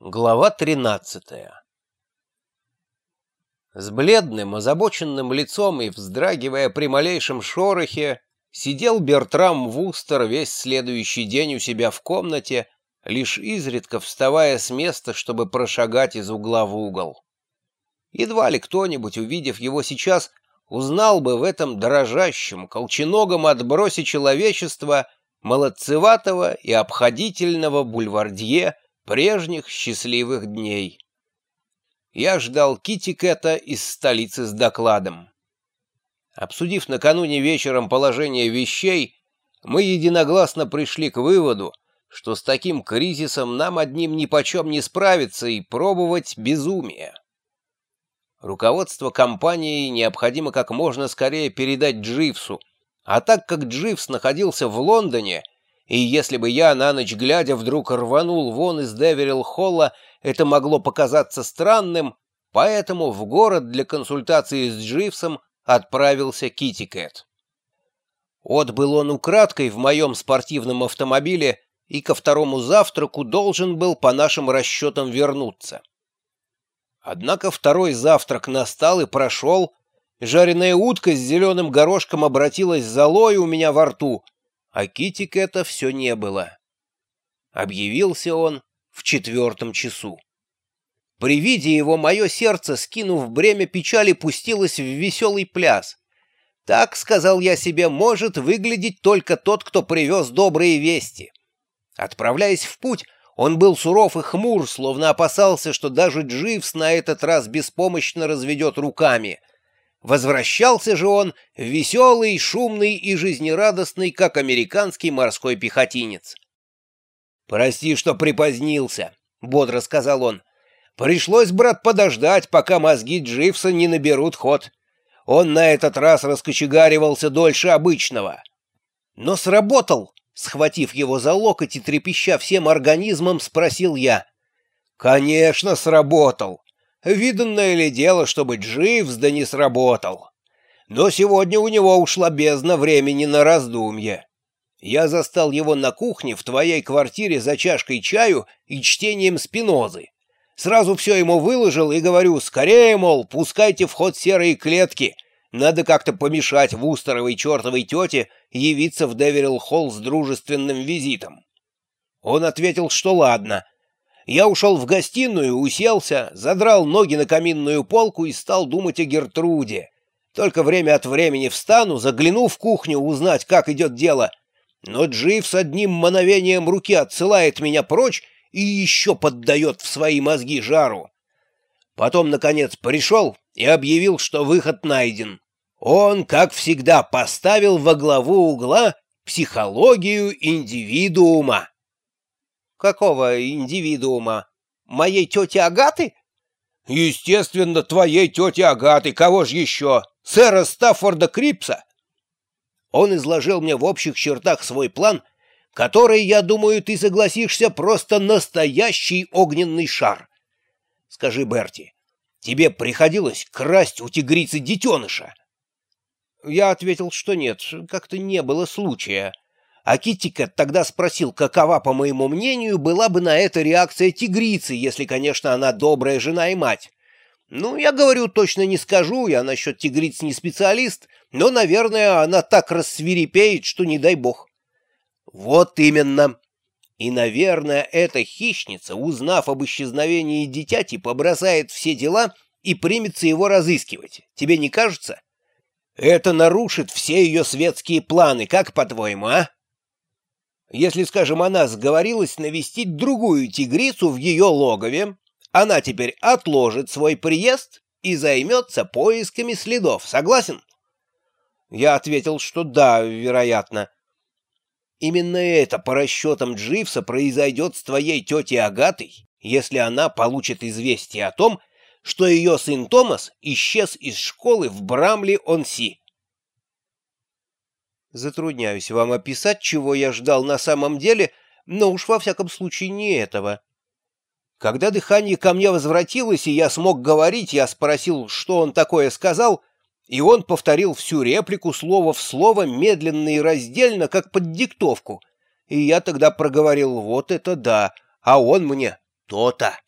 Глава 13 С бледным, озабоченным лицом и вздрагивая при малейшем шорохе, сидел Бертрам Вустер весь следующий день у себя в комнате, лишь изредка вставая с места, чтобы прошагать из угла в угол. Едва ли кто-нибудь, увидев его сейчас, узнал бы в этом дрожащем, колченогом отбросе человечества молодцеватого и обходительного бульвардье, прежних счастливых дней. Я ждал Китикета из столицы с докладом. Обсудив накануне вечером положение вещей, мы единогласно пришли к выводу, что с таким кризисом нам одним нипочем не справиться и пробовать безумие. Руководство компании необходимо как можно скорее передать Дживсу, а так как Дживс находился в Лондоне — и если бы я на ночь глядя вдруг рванул вон из Деверилл-Холла, это могло показаться странным, поэтому в город для консультации с Дживсом отправился Кэт. Отбыл он украдкой в моем спортивном автомобиле и ко второму завтраку должен был по нашим расчетам вернуться. Однако второй завтрак настал и прошел, жареная утка с зеленым горошком обратилась золой у меня во рту — а Китикета все не было. Объявился он в четвертом часу. При виде его мое сердце, скинув бремя печали, пустилось в веселый пляс. Так, сказал я себе, может выглядеть только тот, кто привез добрые вести. Отправляясь в путь, он был суров и хмур, словно опасался, что даже Дживс на этот раз беспомощно разведет руками. Возвращался же он веселый, шумный и жизнерадостный, как американский морской пехотинец. «Прости, что припозднился», — бодро сказал он. «Пришлось, брат, подождать, пока мозги Дживса не наберут ход. Он на этот раз раскочегаривался дольше обычного». «Но сработал», — схватив его за локоть и трепеща всем организмом, спросил я. «Конечно, сработал. Виданное ли дело, чтобы Дживс да не сработал? Но сегодня у него ушла бездна времени на раздумье. Я застал его на кухне в твоей квартире за чашкой чаю и чтением спинозы. Сразу все ему выложил и говорю, скорее, мол, пускайте в ход серые клетки. Надо как-то помешать Вустеровой чертовой тете явиться в Деверилл-Холл с дружественным визитом. Он ответил, что ладно — я ушел в гостиную, уселся, задрал ноги на каминную полку и стал думать о Гертруде. Только время от времени встану, загляну в кухню узнать, как идет дело. Но Джив с одним мановением руки отсылает меня прочь и еще поддает в свои мозги жару. Потом, наконец, пришел и объявил, что выход найден. Он, как всегда, поставил во главу угла психологию индивидуума. Какого индивидуума? Моей тети Агаты? Естественно, твоей тети Агаты. Кого же еще? Сэра Стаффорда Крипса? Он изложил мне в общих чертах свой план, который, я думаю, ты согласишься, просто настоящий огненный шар. Скажи, Берти, тебе приходилось красть у тигрицы детеныша? Я ответил, что нет, как-то не было случая. А Китикет тогда спросил, какова, по моему мнению, была бы на это реакция тигрицы, если, конечно, она добрая жена и мать. Ну, я говорю, точно не скажу, я насчет тигриц не специалист, но, наверное, она так рассвирепеет, что не дай бог. Вот именно. И, наверное, эта хищница, узнав об исчезновении дитяти, побросает все дела и примется его разыскивать. Тебе не кажется? Это нарушит все ее светские планы, как по-твоему, а? Если, скажем, она сговорилась навестить другую тигрицу в ее логове, она теперь отложит свой приезд и займется поисками следов. Согласен? Я ответил, что да, вероятно. Именно это по расчетам Дживса произойдет с твоей тетей Агатой, если она получит известие о том, что ее сын Томас исчез из школы в Брамли-он-Си. Затрудняюсь вам описать, чего я ждал на самом деле, но уж во всяком случае не этого. Когда дыхание ко мне возвратилось, и я смог говорить, я спросил, что он такое сказал, и он повторил всю реплику слово в слово, медленно и раздельно, как под диктовку. И я тогда проговорил «вот это да», а он мне «то-то».